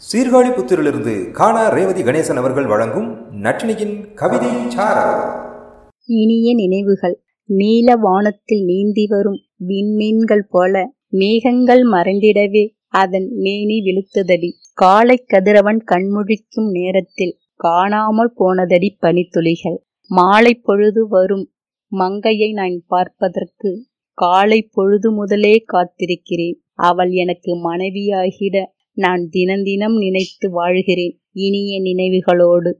சீர்காழி புத்திரிலிருந்து காணா ரேவதி கணேசன் அவர்கள் வழங்கும் நட்டினியின் கவிதை இனிய நினைவுகள் நீல வானத்தில் நீந்தி வரும் விண்மீன்கள் போல மேகங்கள் மறைந்திடவே அதன் மேனி விழுத்ததடி. காலை கதிரவன் கண்முழிக்கும் நேரத்தில் காணாமல் போனதடி பனித்துளிகள். மாலை பொழுது வரும் மங்கையை நான் பார்ப்பதற்கு காலை பொழுது முதலே காத்திருக்கிறேன். அவள் எனக்கு மனைவியாகிட நான் தினம் தினம் நினைத்து வாழ்கிறேன். இனிய நினைவுகளோடு.